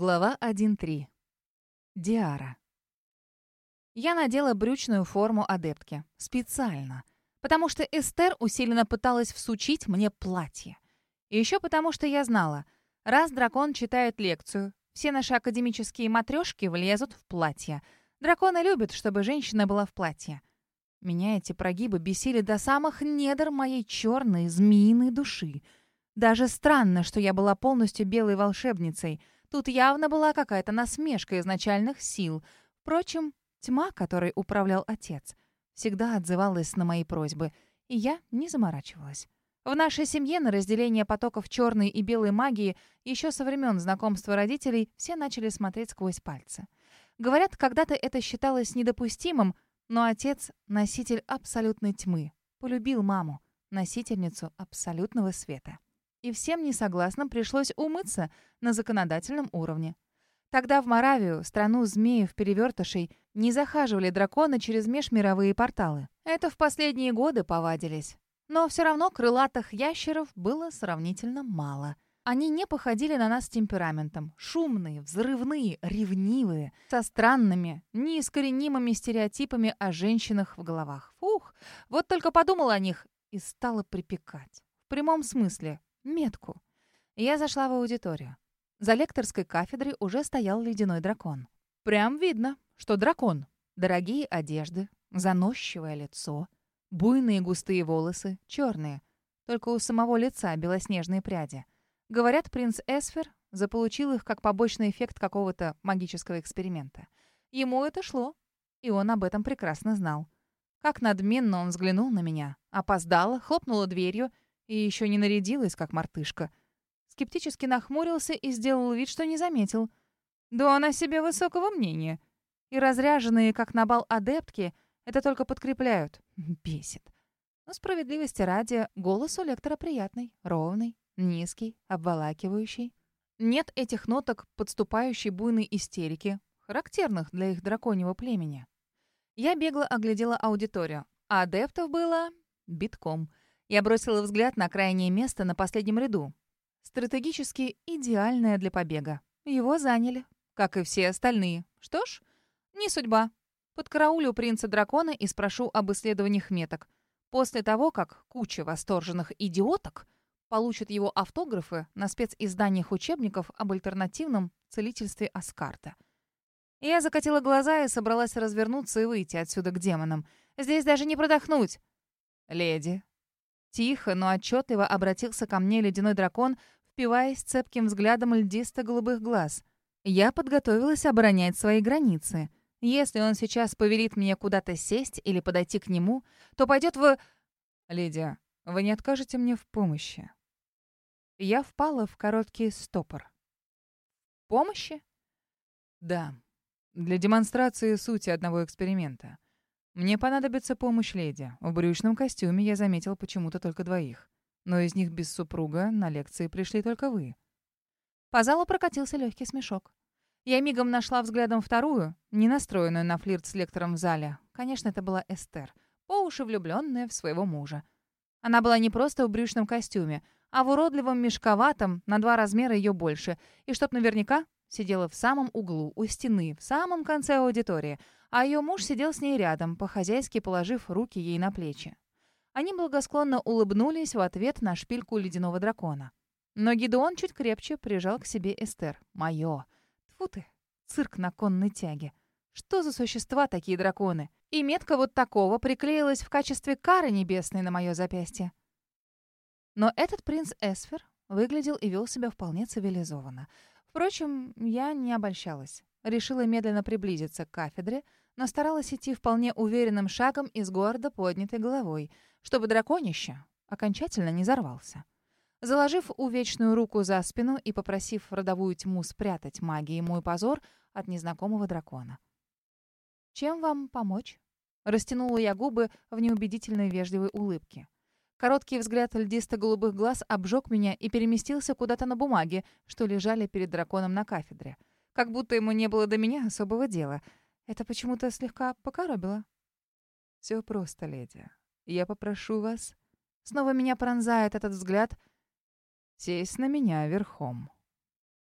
Глава 1.3. Диара. Я надела брючную форму адептки. Специально. Потому что Эстер усиленно пыталась всучить мне платье. И еще потому, что я знала, раз дракон читает лекцию, все наши академические матрешки влезут в платье. Драконы любят, чтобы женщина была в платье. Меня эти прогибы бесили до самых недр моей черной змеиной души. Даже странно, что я была полностью белой волшебницей — Тут явно была какая-то насмешка изначальных сил. Впрочем, тьма, которой управлял отец, всегда отзывалась на мои просьбы, и я не заморачивалась. В нашей семье на разделение потоков черной и белой магии еще со времен знакомства родителей все начали смотреть сквозь пальцы. Говорят, когда-то это считалось недопустимым, но отец — носитель абсолютной тьмы. Полюбил маму, носительницу абсолютного света и всем несогласным пришлось умыться на законодательном уровне. Тогда в Моравию, страну змеев-перевертышей, не захаживали драконы через межмировые порталы. Это в последние годы повадились. Но все равно крылатых ящеров было сравнительно мало. Они не походили на нас темпераментом. Шумные, взрывные, ревнивые, со странными, неискоренимыми стереотипами о женщинах в головах. Фух, вот только подумала о них и стала припекать. В прямом смысле, метку. Я зашла в аудиторию. За лекторской кафедрой уже стоял ледяной дракон. Прям видно, что дракон. Дорогие одежды, заносчивое лицо, буйные густые волосы, черные. Только у самого лица белоснежные пряди. Говорят, принц Эсфер заполучил их как побочный эффект какого-то магического эксперимента. Ему это шло, и он об этом прекрасно знал. Как надменно он взглянул на меня, опоздала, хлопнула дверью — и еще не нарядилась, как мартышка. Скептически нахмурился и сделал вид, что не заметил. Да он о себе высокого мнения. И разряженные, как на бал адептки, это только подкрепляют. Бесит. Но справедливости ради, голос у лектора приятный, ровный, низкий, обволакивающий. Нет этих ноток подступающей буйной истерики, характерных для их драконьего племени. Я бегло оглядела аудиторию, адептов было битком. Я бросила взгляд на крайнее место на последнем ряду. Стратегически идеальное для побега. Его заняли, как и все остальные. Что ж, не судьба. Подкараулю принца-дракона и спрошу об исследованиях меток. После того, как куча восторженных идиоток получат его автографы на специзданиях учебников об альтернативном целительстве Аскарта. Я закатила глаза и собралась развернуться и выйти отсюда к демонам. Здесь даже не продохнуть. «Леди, Тихо, но отчетливо обратился ко мне ледяной дракон, впиваясь цепким взглядом льдисто-голубых глаз. Я подготовилась оборонять свои границы. Если он сейчас повелит мне куда-то сесть или подойти к нему, то пойдет в... «Леди, вы не откажете мне в помощи?» Я впала в короткий стопор. «Помощи?» «Да. Для демонстрации сути одного эксперимента. «Мне понадобится помощь леди. В брючном костюме я заметил почему-то только двоих. Но из них без супруга на лекции пришли только вы». По залу прокатился легкий смешок. Я мигом нашла взглядом вторую, не настроенную на флирт с лектором в зале. Конечно, это была Эстер, по уши влюбленная в своего мужа. Она была не просто в брючном костюме, а в уродливом мешковатом, на два размера ее больше, и чтоб наверняка сидела в самом углу, у стены, в самом конце аудитории — а ее муж сидел с ней рядом, по-хозяйски положив руки ей на плечи. Они благосклонно улыбнулись в ответ на шпильку ледяного дракона. Но Гидеон чуть крепче прижал к себе Эстер. «Моё! Тьфу ты! Цирк на конной тяге! Что за существа такие драконы? И метка вот такого приклеилась в качестве кары небесной на мое запястье». Но этот принц Эсфер выглядел и вел себя вполне цивилизованно. Впрочем, я не обольщалась. Решила медленно приблизиться к кафедре, но старалась идти вполне уверенным шагом и с гордо поднятой головой, чтобы драконище окончательно не взорвался. Заложив увечную руку за спину и попросив родовую тьму спрятать магией мой позор от незнакомого дракона. «Чем вам помочь?» Растянула я губы в неубедительной вежливой улыбке. Короткий взгляд льдисто-голубых глаз обжег меня и переместился куда-то на бумаге, что лежали перед драконом на кафедре как будто ему не было до меня особого дела. Это почему-то слегка покоробило. «Все просто, леди. Я попрошу вас...» Снова меня пронзает этот взгляд. «Сесть на меня верхом».